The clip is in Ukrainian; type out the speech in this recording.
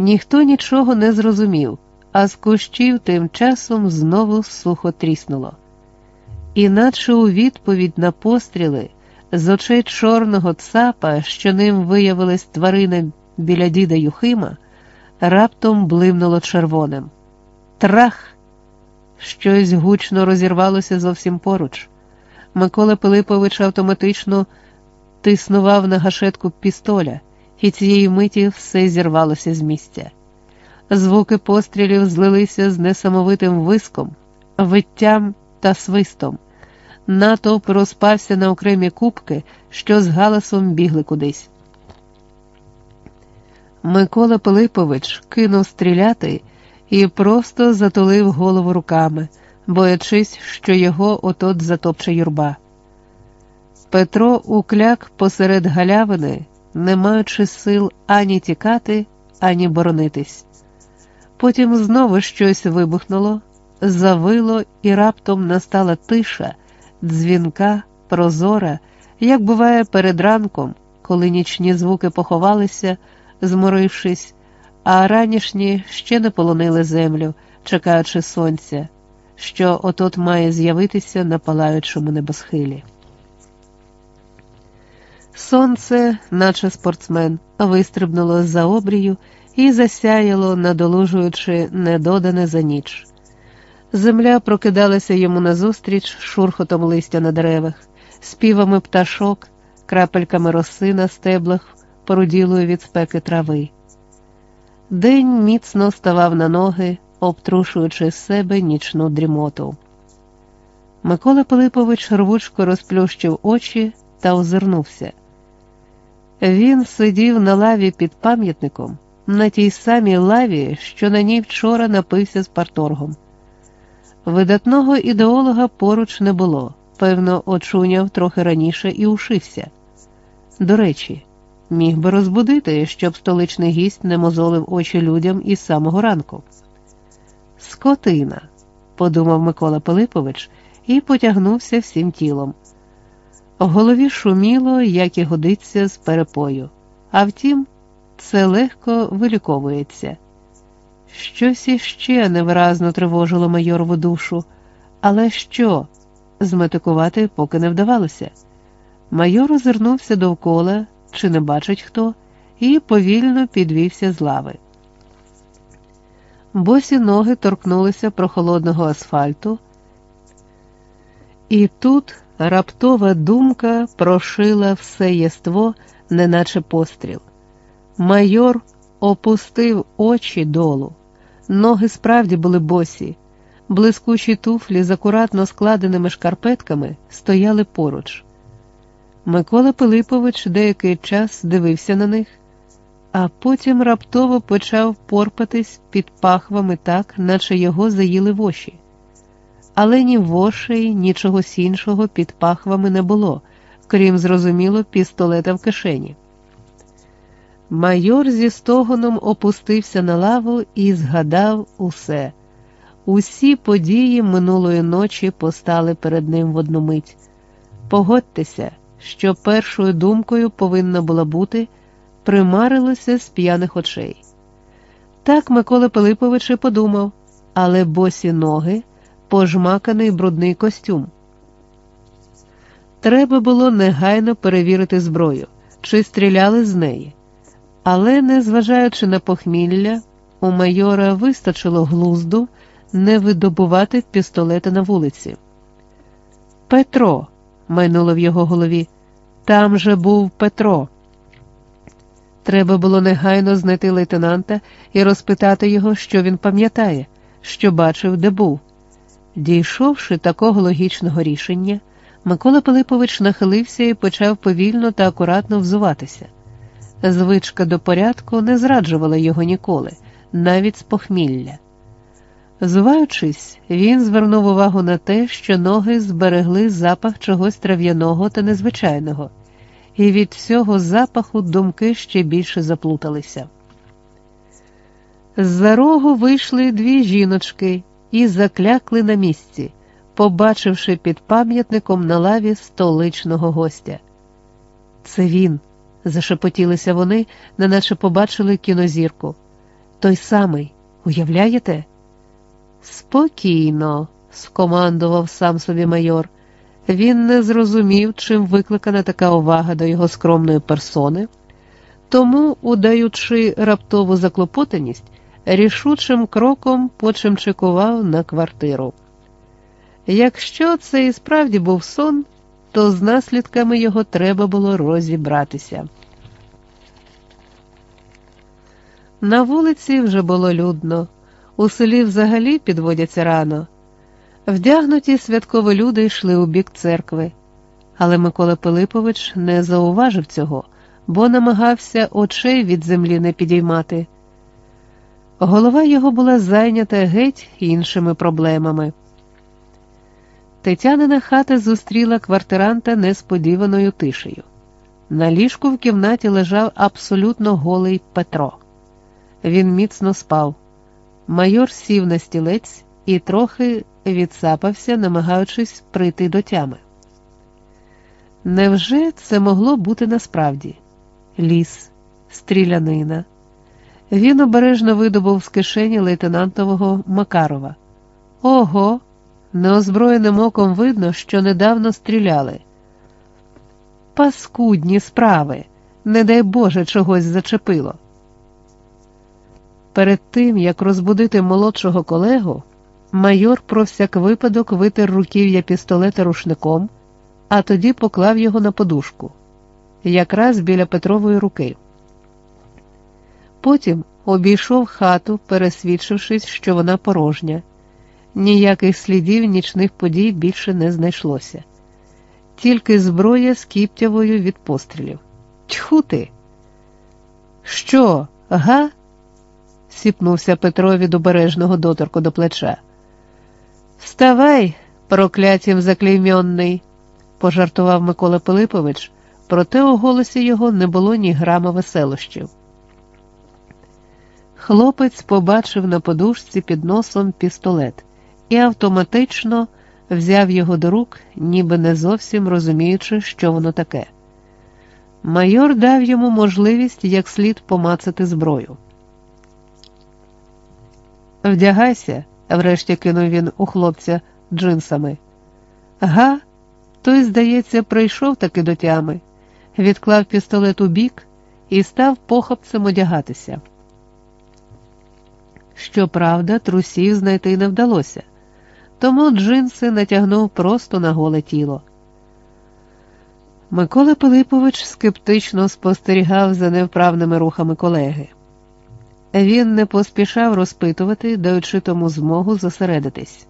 Ніхто нічого не зрозумів, а з кущів тим часом знову сухо тріснуло. Іначе у відповідь на постріли з очей чорного цапа, що ним виявилась тварина біля діда Юхима, раптом блимнуло червоним. Трах! Щось гучно розірвалося зовсім поруч. Микола Пилипович автоматично тиснував на гашетку пістоля, і цієї миті все зірвалося з місця. Звуки пострілів злилися з несамовитим виском, виттям та свистом. Натовп розпався на окремі кубки, що з галасом бігли кудись. Микола Пилипович кинув стріляти і просто затулив голову руками, боячись, що його отот затопче юрба. Петро укляк посеред галявини, не маючи сил ані тікати, ані боронитись. Потім знову щось вибухнуло, завило і раптом настала тиша, дзвінка, прозора, як буває перед ранком, коли нічні звуки поховалися, зморившись, а ранішні ще не полонили землю, чекаючи сонця, що отот має з'явитися на палаючому небосхилі. Сонце, наче спортсмен, вистрибнуло з за обрію і засяяло, надолужуючи недодане за ніч. Земля прокидалася йому назустріч шурхотом листя на деревах, співами пташок, крапельками роси на стеблах, поруділої від спеки трави. День міцно ставав на ноги, обтрушуючи з себе нічну дрімоту. Микола Пилипович рвучко розплющив очі та озирнувся. Він сидів на лаві під пам'ятником, на тій самій лаві, що на ній вчора напився з парторгом. Видатного ідеолога поруч не було, певно, очуняв трохи раніше і ушився. До речі, міг би розбудити, щоб столичний гість не мозолив очі людям із самого ранку. Скотина, подумав Микола Пилипович і потягнувся всім тілом. В голові шуміло, як і годиться з перепою, а втім, це легко виліковується. Щось іще невиразно тривожило майорову душу, але що? Зметикувати поки не вдавалося. Майор озирнувся довкола, чи не бачить хто, і повільно підвівся з лави. Босі ноги торкнулися прохолодного асфальту, і тут раптова думка прошила все єство, неначе постріл. Майор опустив очі долу. Ноги справді були босі, блискучі туфлі з акуратно складеними шкарпетками стояли поруч. Микола Пилипович деякий час дивився на них, а потім раптово почав порпатись під пахвами так, наче його заїли воші. Але ні вошей, ні чогось іншого під пахвами не було, крім зрозуміло, пістолета в кишені. Майор зі стогоном опустився на лаву і згадав усе. Усі події минулої ночі постали перед ним в одну мить. Погодьтеся, що першою думкою повинна була бути примарилося з п'яних очей. Так Микола Пилипович і подумав, але босі ноги, пожмаканий брудний костюм. Треба було негайно перевірити зброю, чи стріляли з неї. Але, незважаючи на похмілля, у майора вистачило глузду не видобувати пістолета на вулиці. Петро, майнуло в його голові, там же був Петро. Треба було негайно знайти лейтенанта і розпитати його, що він пам'ятає, що бачив, де був. Дійшовши такого логічного рішення, Микола Пилипович нахилився і почав повільно та акуратно взуватися. Звичка до порядку не зраджувала його ніколи, навіть з похмілля. Зуваючись, він звернув увагу на те, що ноги зберегли запах чогось трав'яного та незвичайного, і від цього запаху думки ще більше заплуталися. З-за рогу вийшли дві жіночки і заклякли на місці, побачивши під пам'ятником на лаві столичного гостя. Це він, зашепотілися вони, неначе побачили кінозірку. Той самий, уявляєте? Спокійно, скомандував сам собі майор. Він не зрозумів, чим викликана така увага до його скромної персони, тому, удаючи раптову заклопотаність, рішучим кроком почимчикував на квартиру. Якщо це і справді був сон, то з наслідками його треба було розібратися. На вулиці вже було людно, у селі взагалі підводяться рано. Вдягнуті святкові люди йшли у бік церкви, але Микола Пилипович не зауважив цього, бо намагався очей від землі не підіймати. Голова його була зайнята геть іншими проблемами. Тетянина хата зустріла квартиранта несподіваною тишею. На ліжку в кімнаті лежав абсолютно голий Петро. Він міцно спав. Майор сів на стілець і трохи відсапався, намагаючись прийти до тями. Невже це могло бути насправді? Ліс, стрілянина. Він обережно видобув з кишені лейтенантового Макарова. Ого, неозброєним оком видно, що недавно стріляли. Паскудні справи, не дай Боже, чогось зачепило. Перед тим, як розбудити молодшого колегу, майор про всяк випадок витер руків'я пістолета рушником, а тоді поклав його на подушку, якраз біля Петрової руки. Потім обійшов хату, пересвідчившись, що вона порожня. Ніяких слідів нічних подій більше не знайшлося, тільки зброя з кіптявою від пострілів. Тьху ти! Що, га? сіпнувся Петро від обережного доторку до плеча. Вставай, проклятім заклеймьонний, пожартував Микола Пилипович, проте у голосі його не було ні грама веселощів. Хлопець побачив на подушці під носом пістолет і автоматично взяв його до рук, ніби не зовсім розуміючи, що воно таке. Майор дав йому можливість як слід помацати зброю. Вдягайся, врешті кинув він у хлопця джинсами. Га, той, здається, прийшов таки до тями, відклав пістолет у бік і став похопцем одягатися. Щоправда, трусів знайти не вдалося, тому джинси натягнув просто на голе тіло. Микола Пилипович скептично спостерігав за невправними рухами колеги. Він не поспішав розпитувати, даючи тому змогу зосередитись.